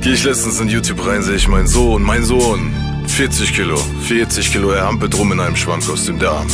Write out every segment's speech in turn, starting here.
Gehe ich letztens in YouTube rein, sehe ich meinen Sohn, mein Sohn, 40 Kilo, 40 Kilo, er hampelt rum in einem Schwankkostüm, der Arme.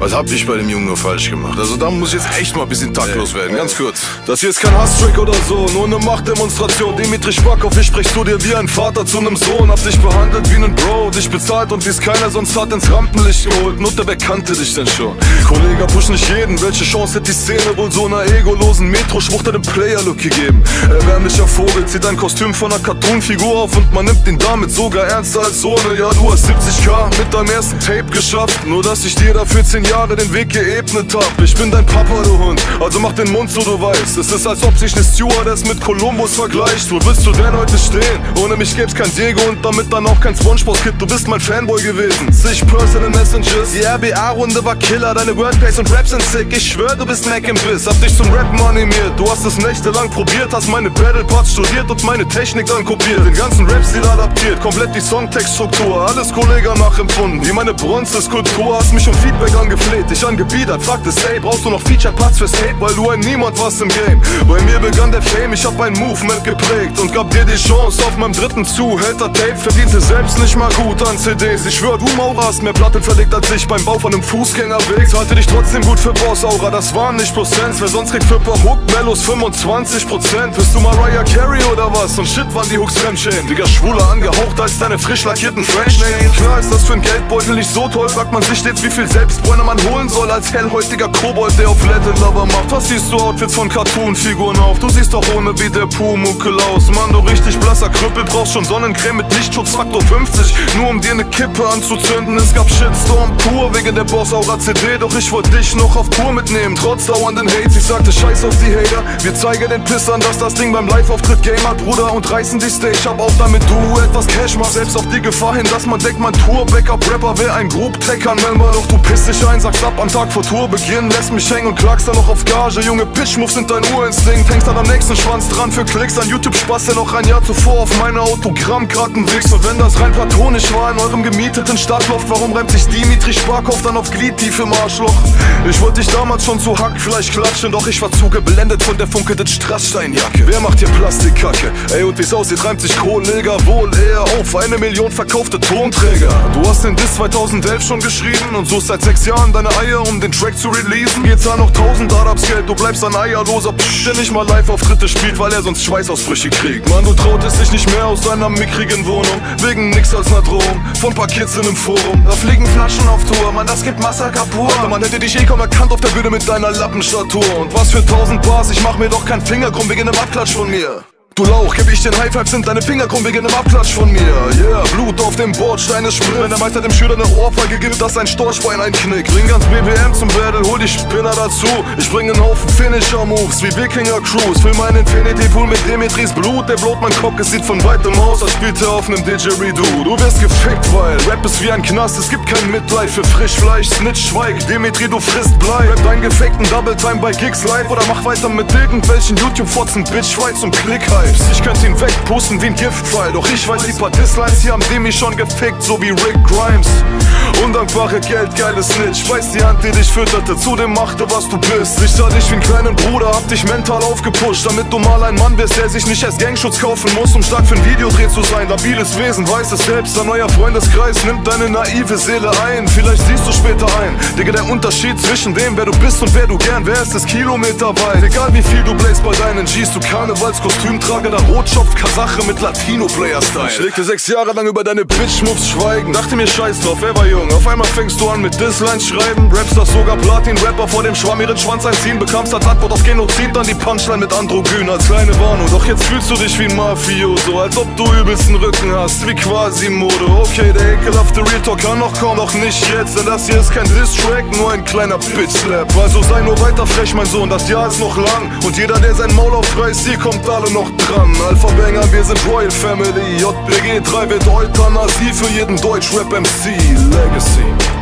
Was hab ich bei dem Jungen nur falsch gemacht? Also da muss ich jetzt echt mal ein bisschen taktlos werden, ganz kurz. Das hier ist kein Hasstrick oder so, nur eine Machtdemonstration. Dimitri Schwackhoff, ich sprech zu dir wie ein Vater zu einem Sohn. Hab dich behandelt wie nen Bro, dich bezahlt und wie's keiner sonst hat ins Rampenlicht geholt. Mutter, wer kannte dich denn schon? Kollege, push nicht jeden, welche Chance hätte die Szene wohl so einer egolosen Metro-Schwucht einen Player-Look gegeben? Erbärmlicher Vogel zieht ein Kostüm von einer Cartoon-Figur auf und man nimmt ihn damit sogar ernster als Sohne. Ja, du hast 70k mit deinem ersten Tape geschafft, nur dass ich dir dafür 10 Jahre den Weg geebnet hab. Ich bin dein Papa, du Hund, also mach den Mund so du weißt. Es ist, als ob sich ne Stewardess mit Kolumbus vergleicht. Wo willst du denn heute stehen? Ohne mich gäb's kein Diego und damit dann auch kein Spongebob-Kid. Bist mein Fanboy gewesen. Sich Personal Messengers. Die RBA-Runde war Killer, deine Wordplays und Raps sind sick. Ich schwör, du bist Mac im Biss. Hab dich zum Rappen animiert. Du hast es nächtelang probiert, hast meine Battle Parts studiert und meine Technik dann kopiert. Den ganzen Rap-Stil adaptiert, komplett die Songtextstruktur. Alles Kollege nachempfunden. Wie meine Bronze-Skulptur hast mich um Feedback angefragt fleht dich angebiedert, fragte Say, brauchst du noch Feature-Parts fürs Tape, weil du ein Niemand warst im Game. Bei mir begann der Fame, ich hab ein Movement geprägt und gab dir die Chance auf meinem dritten Zuhälter-Tape. Verdiente selbst nicht mal gut an CDs. Ich schwör, du Maurer mehr Platten verlegt als ich beim Bau von einem Fußgängerweg. Zahlte dich trotzdem gut für Boss-Aura, das waren nicht Prozents, wer sonst kriegt für paar Hook-Mellos 25%. Bist du Mariah Carey oder was? Und shit waren die Hooks Fremdschämen. Digga, schwuler angehaucht als deine frisch lackierten French Names. Klar ist das für ein Geldbeutel nicht so toll, fragt man sich stets, wie viel Selbstbräuner man holen soll als hellhäutiger Kobold, der auf Latin Lover macht. Was siehst du Outfits von Cartoon-Figuren auf? Du siehst doch ohne wie der Pumuckel aus. Mann, du richtig blasser Krüppel, brauchst schon Sonnencreme mit Lichtschutzfaktor 50. Nur um dir ne Kippe anzuzünden. Es gab Shitstorm pur wegen der Boss-Aura-CD. Doch ich wollte dich noch auf Tour mitnehmen, trotz dauernden Hates. Ich sagte Scheiß auf die Hater. Wir zeigen den Pissern, dass das Ding beim Live-Auftritt Game hat, Bruder, und reißen die Stage ab. Auch damit du etwas Cash machst. Selbst auf die Gefahr hin, dass man denkt, mein Tour-Backup-Rapper wäre ein Group-Tracker-Member. Doch du pisst dich ein, sagst ab am Tag vor Tourbeginn Lässt mich hängen und klagst dann noch auf Gage Junge Pitch-Moves sind dein Urinstinkt Hängst dann am nächsten Schwanz dran für Klicks An YouTube Spaß, der noch ein Jahr zuvor auf meine Autogrammkarten wichst Und wenn das rein platonisch war in eurem gemieteten Stadtloft Warum reimt sich Dimitri Sparkov dann auf Gliedtief im Arschloch? Ich wollte dich damals schon zu Hackfleisch klatschen Doch ich war zu geblendet von der funkelnden Strasssteinjacke Wer macht hier Plastikkacke? Ey und wie's aussieht, reimt sich Kollege wohl eher auf Eine Million verkaufte Tonträger Du hast den Diss 2011 schon geschrieben Und suchst seit sechs Jahren deine Eier, um den Track zu releasen. Jetzt da noch 1000 Arabs Geld, du bleibst ein eierloser Psch, der nicht mal Live-Auftritte spielt, weil er sonst Schweißausbrüche kriegt. Mann, du trautest dich nicht mehr aus deiner mickrigen Wohnung, wegen nix als ner Drohung, von paar Kids in einem Forum. Da fliegen Flaschen auf Tour, Mann, das gibt Massaker pur. Man hätte dich eh kaum erkannt auf der Bühne mit deiner Lappenstatur. Und was für 1000 Bars, ich mach mir doch keinen Finger krumm wegen nem Abklatsch von mir. Du Lauch, geb ich den High Five, sind deine Finger krumm wegen nem Abklatsch von mir. Yeah, Blut auf dem Bordstein ist Sprint. Wenn der Meister dem Schüler eine Ohrfeige gibt, dass sein Storchbein einknickt. Bring ganz BBM zum Battle, hol die Spinner dazu. Ich bring einen Haufen Finisher-Moves wie Wikinger Cruise. Füll meinen Infinity Pool mit Dimitris Blut. Der blot mein Cock, es sieht von weitem aus, als spielt er auf nem Didgeridoo. Du wirst gefickt, weil Rap ist wie ein Knast. Es gibt kein Mitleid für Frischfleisch. Snitch, schweig, Dimitri, du frisst Blei. Rap deinen gefakten Double Time bei Gigs live oder mach weiter mit irgendwelchen YouTube-Fotzen, Bitch, Schweiz und Klick-Hypes. Ich könnte ihn wegpusten wie ein Giftpfeil. Doch ich weiß, die paar Dislines hier haben die mich schon gefickt, so wie Rick Grimes. Undankbare Geld, geile Snitch. Weiß die Hand, die dich fütterte, zudem machte, was du bist. Ich sah dich wie einen kleinen Bruder, hab dich mental aufgepusht, damit du mal ein Mann wirst, der sich nicht erst Gangschutz kaufen muss, um stark für ein Videodreh zu sein. Labiles Wesen, weiß es selbst, ein neuer Freundeskreis nimmt deine naive Seele ein. Vielleicht siehst du später ein, Digga, der Unterschied zwischen dem, wer du bist und wer du gern wärst, ist kilometerweit. Egal wie viel du bläst bei deinen G's, du Karnevalskostüm trage, da Rotschopf Kasache mit Latino-Player-Style. Ich legte sechs Jahre lang über deine Bitch-Moves schweigen. Dachte mir scheiß drauf, wer war jung? Auf einmal fängst du an mit Dislines schreiben. Rappst das sogar Platin-Rapper vor dem Schwamm ihren Schwanz einziehen. Bekamst als Antwort auf Genozid dann die Punchline mit Androgyn als kleine Warnung. Doch jetzt fühlst du dich wie ein Mafioso, als ob du übelsten Rücken hast, wie Quasimodo. Okay, der ekelhafte Real Talk kann noch kommen, doch nicht jetzt. Denn das hier ist kein Diss-Track, nur ein kleiner Bitch-Slap. Also sei nur weiter frech, mein Sohn, das Jahr ist noch lang. Und jeder, der sein Maul aufreißt, hier kommt alle noch dran. Alpha Banger, wir sind Royal Family. JBG 3 wird Euthanasie für jeden Deutsch-Rap-MC. Legacy.